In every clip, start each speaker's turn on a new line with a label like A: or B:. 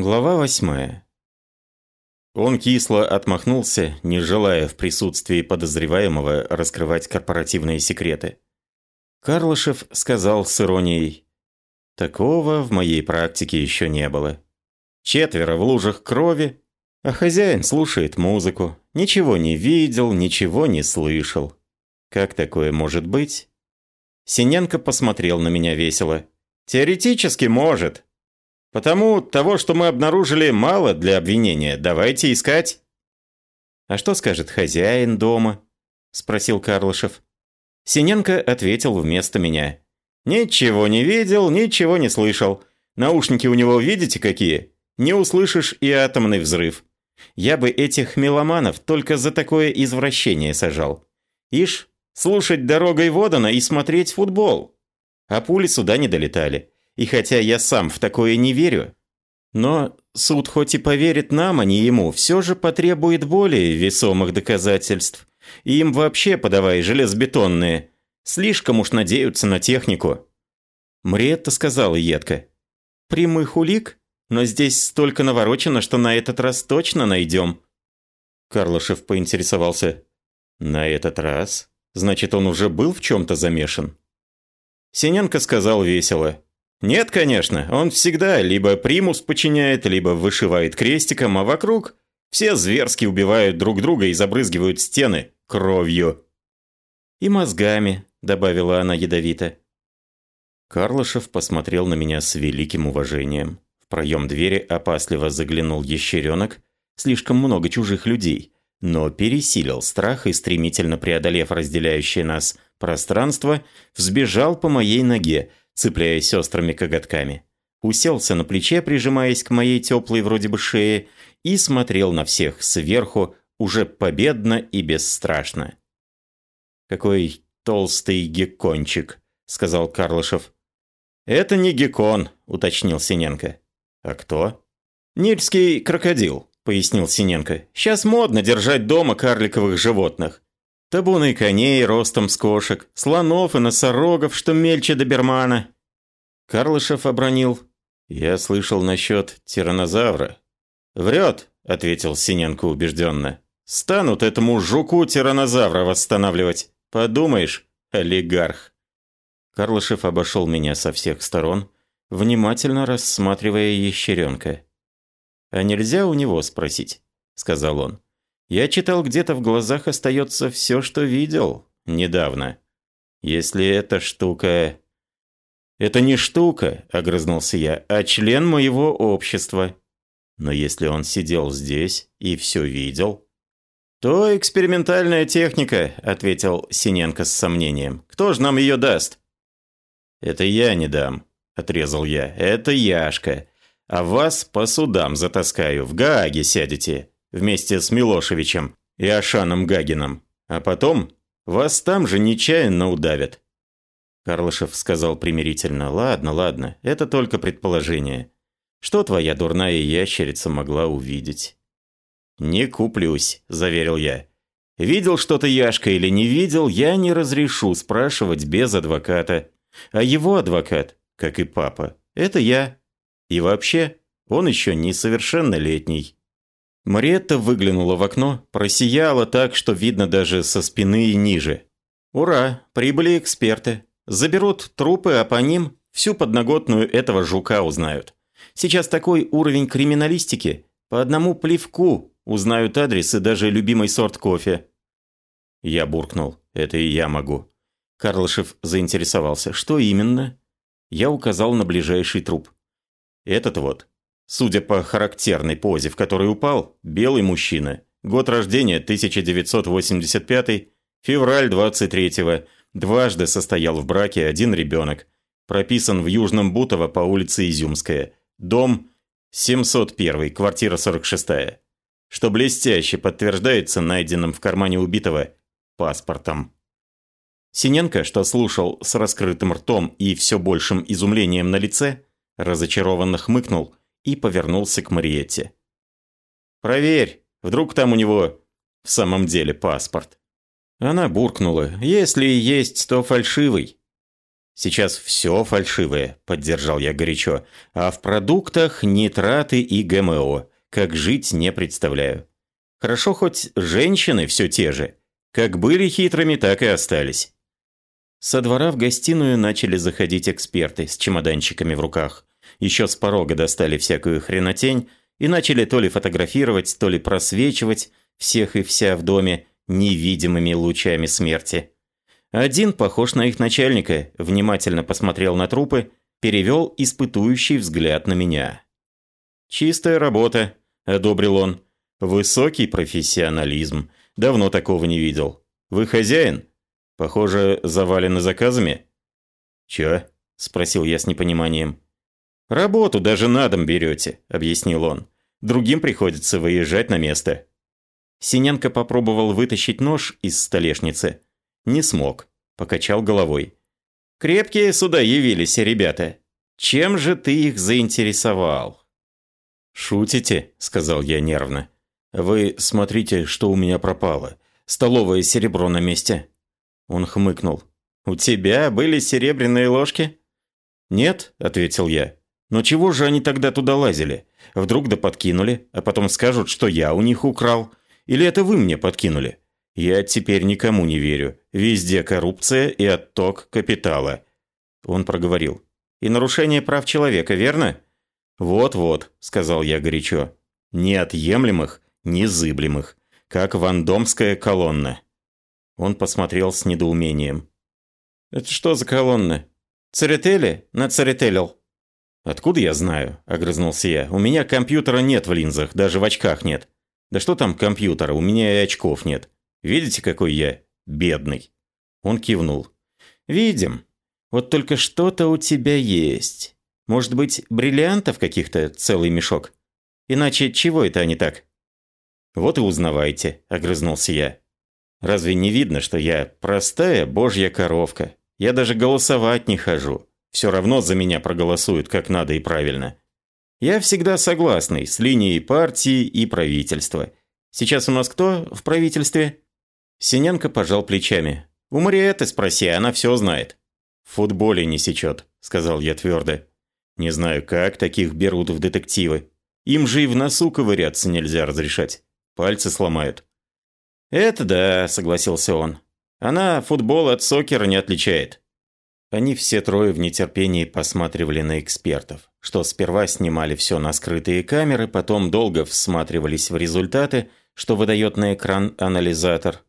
A: Глава восьмая. Он кисло отмахнулся, не желая в присутствии подозреваемого раскрывать корпоративные секреты. Карлышев сказал с иронией, «Такого в моей практике еще не было. Четверо в лужах крови, а хозяин слушает музыку, ничего не видел, ничего не слышал. Как такое может быть?» Синенко посмотрел на меня весело. «Теоретически может, Потому того, что мы обнаружили, мало для обвинения. Давайте искать». «А что скажет хозяин дома?» – спросил Карлышев. Синенко ответил вместо меня. «Ничего не видел, ничего не слышал. Наушники у него видите какие? Не услышишь и атомный взрыв. Я бы этих меломанов только за такое извращение сажал. Ишь, слушать дорогой Водана и смотреть футбол. А пули сюда не долетали. И хотя я сам в такое не верю, но суд хоть и поверит нам, а не ему, все же потребует более весомых доказательств. И им вообще подавай железобетонные. Слишком уж надеются на технику. Мриетта сказала едко. Прямых улик? Но здесь столько наворочено, что на этот раз точно найдем. Карлышев поинтересовался. На этот раз? Значит, он уже был в чем-то замешан? Синенко сказал весело. Нет, конечно, он всегда либо примус подчиняет, либо вышивает крестиком, а вокруг все зверски убивают друг друга и забрызгивают стены кровью. «И мозгами», — добавила она ядовито. Карлышев посмотрел на меня с великим уважением. В проем двери опасливо заглянул ящеренок. Слишком много чужих людей. Но пересилил страх и, стремительно преодолев разделяющее нас пространство, взбежал по моей ноге, цепляясь острыми коготками. Уселся на плече, прижимаясь к моей теплой вроде бы шее, и смотрел на всех сверху, уже победно и бесстрашно. «Какой толстый геккончик», — сказал Карлышев. «Это не геккон», — уточнил Синенко. «А кто?» «Нильский крокодил», — пояснил Синенко. «Сейчас модно держать дома карликовых животных. Табуны коней ростом с кошек, слонов и носорогов, что мельче добермана. Карлышев обронил. Я слышал насчет тиранозавра. Врет, ответил Синенко убежденно. Станут этому жуку тиранозавра восстанавливать. Подумаешь, олигарх. Карлышев обошел меня со всех сторон, внимательно рассматривая ящеренка. «А нельзя у него спросить?» – сказал он. Я читал, где-то в глазах остается все, что видел недавно. Если эта штука... Это не штука, огрызнулся я, а член моего общества. Но если он сидел здесь и все видел... «То экспериментальная техника», — ответил Синенко с сомнением. «Кто же нам ее даст?» «Это я не дам», — отрезал я. «Это Яшка. А вас по судам затаскаю. В Гааге сядете вместе с Милошевичем и Ашаном Гагином. А потом вас там же нечаянно удавят». Карлышев сказал примирительно, «Ладно, ладно, это только предположение. Что твоя дурная ящерица могла увидеть?» «Не куплюсь», – заверил я. «Видел что-то Яшка или не видел, я не разрешу спрашивать без адвоката. А его адвокат, как и папа, это я. И вообще, он еще несовершеннолетний». Мариетта выглянула в окно, просияла так, что видно даже со спины и ниже. «Ура! Прибыли эксперты. Заберут трупы, а по ним всю подноготную этого жука узнают. Сейчас такой уровень криминалистики. По одному плевку узнают адрес и даже любимый сорт кофе». Я буркнул. «Это и я могу». Карлышев заинтересовался. «Что именно?» Я указал на ближайший труп. «Этот вот. Судя по характерной позе, в которой упал, белый мужчина. Год рождения 1985, февраль 23-го. Дважды состоял в браке один ребенок. Прописан в Южном Бутово по улице Изюмская. Дом 701, квартира 46. Что блестяще подтверждается найденным в кармане убитого паспортом. Синенко, что слушал с раскрытым ртом и все большим изумлением на лице, разочарованно хмыкнул и повернулся к Мариетте. «Проверь, вдруг там у него в самом деле паспорт». Она буркнула. «Если есть, то фальшивый». Сейчас все фальшивое, поддержал я горячо. А в продуктах нитраты и ГМО. Как жить, не представляю. Хорошо, хоть женщины все те же. Как были хитрыми, так и остались. Со двора в гостиную начали заходить эксперты с чемоданчиками в руках. Еще с порога достали всякую хренотень и начали то ли фотографировать, то ли просвечивать всех и вся в доме невидимыми лучами смерти. Один, похож на их начальника, внимательно посмотрел на трупы, перевел испытующий взгляд на меня. «Чистая работа», – одобрил он. «Высокий профессионализм. Давно такого не видел. Вы хозяин? Похоже, завалены заказами?» «Чё?» – спросил я с непониманием. «Работу даже на дом берете», – объяснил он. «Другим приходится выезжать на место». Синенко попробовал вытащить нож из столешницы – не смог. Покачал головой. «Крепкие сюда явились, ребята. Чем же ты их заинтересовал?» «Шутите?» – сказал я нервно. «Вы смотрите, что у меня пропало. Столовое серебро на месте». Он хмыкнул. «У тебя были серебряные ложки?» «Нет», – ответил я. «Но чего же они тогда туда лазили? Вдруг да подкинули, а потом скажут, что я у них украл? Или это вы мне подкинули? Я теперь никому не верю. Везде коррупция и отток капитала. Он проговорил. И нарушение прав человека, верно? Вот-вот, сказал я горячо. Неотъемлемых, незыблемых. Как вандомская колонна. Он посмотрел с недоумением. «Это что за колонна? Церетели? Нацеретелил?» «Откуда я знаю?» – огрызнулся я. «У меня компьютера нет в линзах, даже в очках нет. Да что там компьютера, у меня и очков нет. Видите, какой я бедный?» Он кивнул. «Видим. Вот только что-то у тебя есть. Может быть, бриллиантов каких-то целый мешок? Иначе чего это они так?» «Вот и узнавайте», – огрызнулся я. «Разве не видно, что я простая божья коровка? Я даже голосовать не хожу. Все равно за меня проголосуют как надо и правильно. Я всегда согласный с линией партии и правительства. Сейчас у нас кто в правительстве?» Синенко пожал плечами. «У Мариэты спроси, она все знает». «В футболе не сечет», – сказал я твердо. «Не знаю, как таких берут в детективы. Им же и в носу ковыряться нельзя разрешать. Пальцы сломают». «Это да», – согласился он. «Она футбол от сокера не отличает». Они все трое в нетерпении посматривали на экспертов, что сперва снимали все на скрытые камеры, потом долго всматривались в результаты, что выдает на экран анализатор –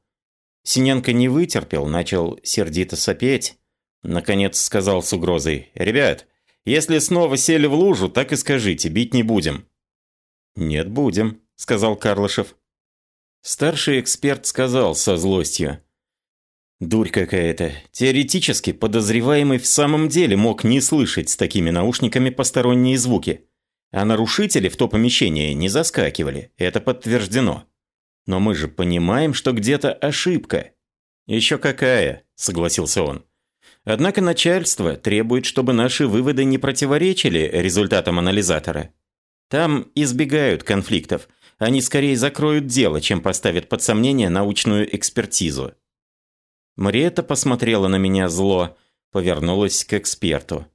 A: Синенко не вытерпел, начал сердито сопеть. Наконец сказал с угрозой. «Ребят, если снова сели в лужу, так и скажите, бить не будем». «Нет, будем», — сказал Карлышев. Старший эксперт сказал со злостью. «Дурь какая-то. Теоретически подозреваемый в самом деле мог не слышать с такими наушниками посторонние звуки. А нарушители в то помещение не заскакивали. Это подтверждено. Но мы же понимаем, что где-то ошибка. Еще какая, согласился он. Однако начальство требует, чтобы наши выводы не противоречили результатам анализатора. Там избегают конфликтов. Они скорее закроют дело, чем поставят под сомнение научную экспертизу. Мариетта посмотрела на меня зло, повернулась к эксперту.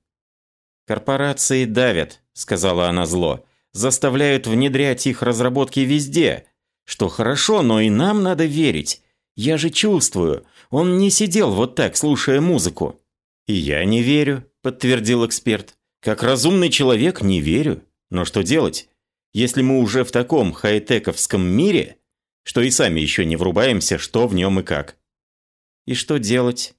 A: «Корпорации давят», — сказала она зло, — «заставляют внедрять их разработки везде, что хорошо, но и нам надо верить. Я же чувствую, он не сидел вот так, слушая музыку. И я не верю, подтвердил эксперт. Как разумный человек не верю. Но что делать? Если мы уже в таком хай-тековском мире, что и сами еще не врубаемся, что в нем и как. И что делать?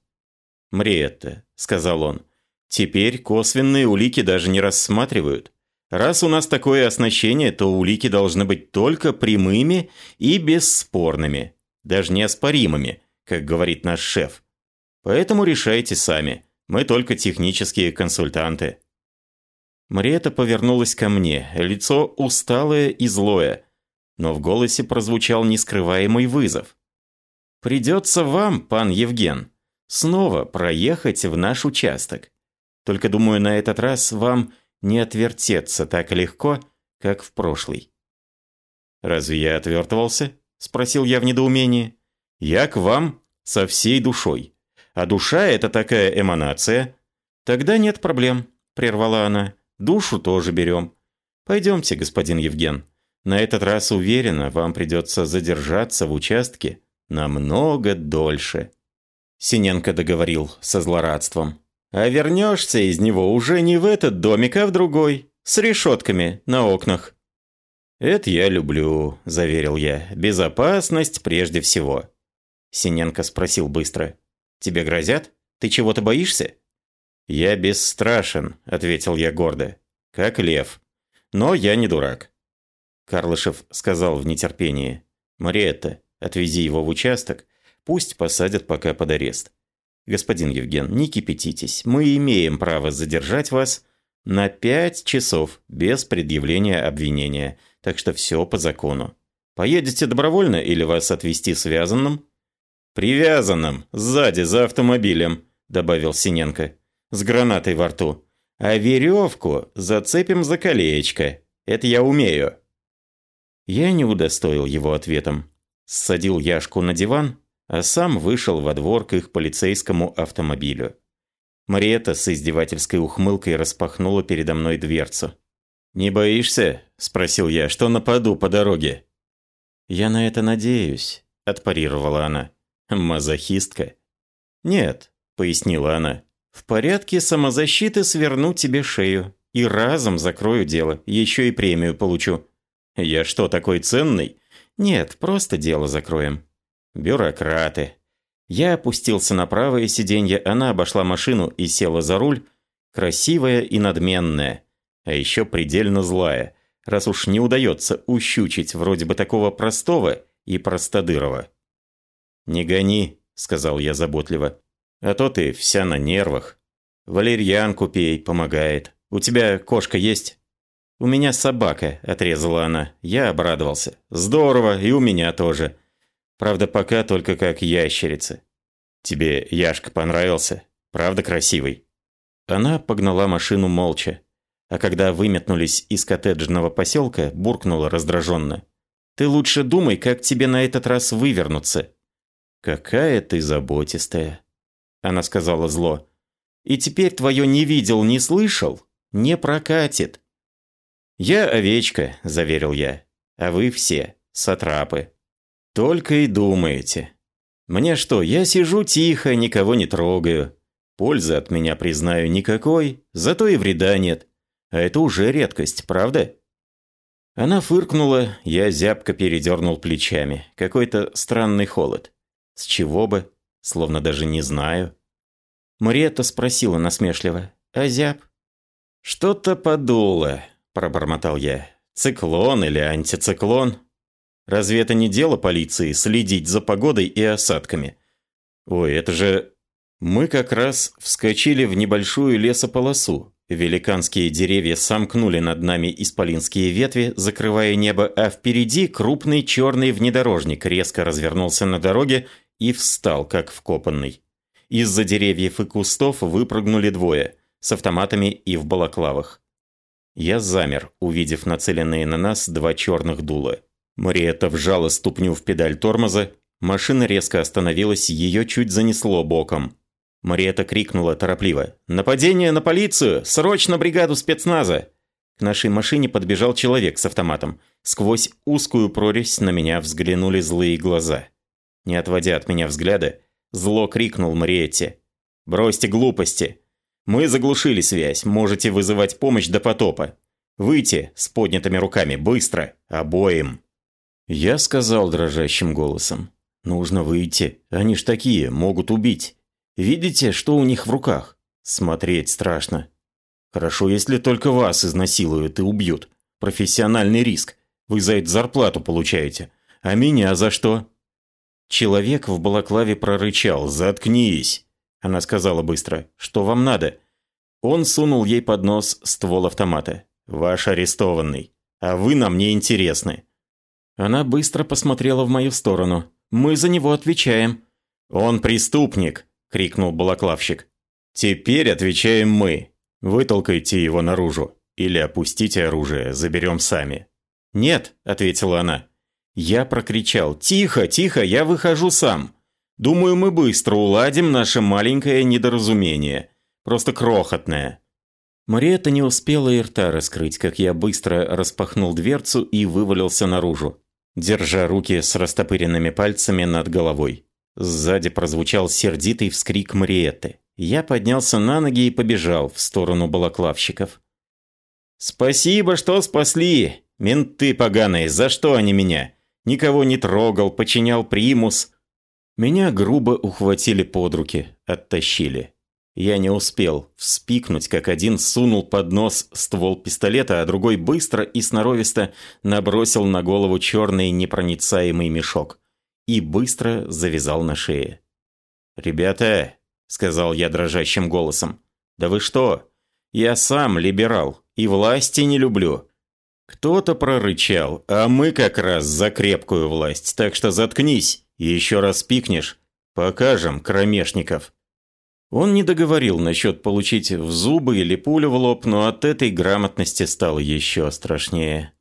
A: Мриетта, сказал он. Теперь косвенные улики даже не рассматривают. Раз у нас такое оснащение, то улики должны быть только прямыми и бесспорными, даже неоспоримыми, как говорит наш шеф. Поэтому решайте сами. Мы только технические консультанты. Мариэта повернулась ко мне, лицо усталое и злое, но в голосе прозвучал нескрываемый вызов. «Придется вам, пан Евген, снова проехать в наш участок. Только, думаю, на этот раз вам не отвертеться так легко, как в прошлый. «Разве я отвертывался?» – спросил я в недоумении. «Я к вам со всей душой. А душа – это такая эманация. «Тогда нет проблем», – прервала она. «Душу тоже берем. Пойдемте, господин Евген. На этот раз, уверена, вам придется задержаться в участке намного дольше». Синенко договорил со злорадством. «А вернешься из него уже не в этот домик, а в другой, с решетками на окнах». «Это я люблю», – заверил я. «Безопасность прежде всего». Синенко спросил быстро. «Тебе грозят? Ты чего-то боишься?» «Я бесстрашен», – ответил я гордо. «Как лев. Но я не дурак». Карлышев сказал в нетерпении. «Мариетта, отвези его в участок, пусть посадят пока под арест. Господин Евген, не кипятитесь, мы имеем право задержать вас на пять часов без предъявления обвинения, так что все по закону. Поедете добровольно или вас отвезти связанным?» «Привязанным, сзади, за автомобилем», – добавил Синенко, с гранатой во рту. «А веревку зацепим за колечко. Это я умею». Я не удостоил его ответом. Ссадил Яшку на диван, а сам вышел во двор к их полицейскому автомобилю. Мариэта с издевательской ухмылкой распахнула передо мной дверцу. «Не боишься?» – спросил я, – «что нападу по дороге?» «Я на это надеюсь», – отпарировала она. «Мазохистка?» «Нет», – пояснила она. «В порядке самозащиты сверну тебе шею и разом закрою дело, еще и премию получу». «Я что, такой ценный?» «Нет, просто дело закроем». «Бюрократы». Я опустился на правое сиденье, она обошла машину и села за руль, красивая и надменная, а еще предельно злая, раз уж не удается ущучить вроде бы такого простого и простодырого. «Не гони», — сказал я заботливо, — «а то ты вся на нервах. Валерьянку пей, помогает. У тебя кошка есть?» «У меня собака», — отрезала она. Я обрадовался. «Здорово, и у меня тоже. Правда, пока только как ящерица. Тебе Яшка понравился? Правда красивый?» Она погнала машину молча. А когда выметнулись из коттеджного поселка, буркнула раздраженно. «Ты лучше думай, как тебе на этот раз вывернуться». «Какая ты заботистая», — она сказала зло. «И теперь твое не видел, не слышал? Не прокатит». «Я овечка», — заверил я, — «а вы все сатрапы». «Только и думаете. Мне что, я сижу тихо, никого не трогаю. Пользы от меня, признаю, никакой, зато и вреда нет. А это уже редкость, правда?» Она фыркнула, я зябко передернул плечами. Какой-то странный холод. С чего бы? Словно даже не знаю. Мариетта спросила насмешливо. «А зяб?» «Что-то подуло», пробормотал я. «Циклон или антициклон? Разве это не дело полиции следить за погодой и осадками? Ой, это же...» Мы как раз вскочили в небольшую лесополосу. Великанские деревья сомкнули над нами исполинские ветви, закрывая небо, а впереди крупный черный внедорожник резко развернулся на дороге и встал, как вкопанный. Из-за деревьев и кустов выпрыгнули двое, с автоматами и в балаклавах. Я замер, увидев нацеленные на нас два черных дула. Мариетта вжала ступню в педаль тормоза, машина резко остановилась, ее чуть занесло боком. Мариетта крикнула торопливо. «Нападение на полицию! Срочно бригаду спецназа!» К нашей машине подбежал человек с автоматом. Сквозь узкую прорезь на меня взглянули злые глаза. Не отводя от меня взгляда, зло крикнул Мариетте. «Бросьте глупости! Мы заглушили связь, можете вызывать помощь до потопа. Выйти с поднятыми руками, быстро, обоим. Я сказал дрожащим голосом. Нужно выйти, они ж такие, могут убить. Видите, что у них в руках? Смотреть страшно. Хорошо, если только вас изнасилуют и убьют. Профессиональный риск. Вы за это зарплату получаете. А меня за что? Человек в балаклаве прорычал «Заткнись!» Она сказала быстро. «Что вам надо?» Он сунул ей под нос ствол автомата. «Ваш арестованный. А вы нам не интересны». Она быстро посмотрела в мою сторону. «Мы за него отвечаем». «Он преступник!» – крикнул балаклавщик. «Теперь отвечаем мы. Вытолкайте его наружу. Или опустите оружие, заберем сами». «Нет», – ответила она. Я прокричал. «Тихо, тихо, я выхожу сам. Думаю, мы быстро уладим наше маленькое недоразумение. Просто крохотная. Мариетта не успела и рта раскрыть, как я быстро распахнул дверцу и вывалился наружу, держа руки с растопыренными пальцами над головой. Сзади прозвучал сердитый вскрик Мариетты. Я поднялся на ноги и побежал в сторону балаклавщиков. «Спасибо, что спасли! Менты поганые, за что они меня? Никого не трогал, починял примус». Меня грубо ухватили под руки, оттащили. Я не успел вспикнуть, как один сунул под нос ствол пистолета, а другой быстро и сноровисто набросил на голову черный непроницаемый мешок и быстро завязал на шее. «Ребята», — сказал я дрожащим голосом, — «да вы что? Я сам либерал и власти не люблю». Кто-то прорычал, а мы как раз за крепкую власть, так что заткнись, еще раз пикнешь, покажем кромешников. Он не договорил насчет получить в зубы или пулю в лоб, но от этой грамотности стало еще страшнее.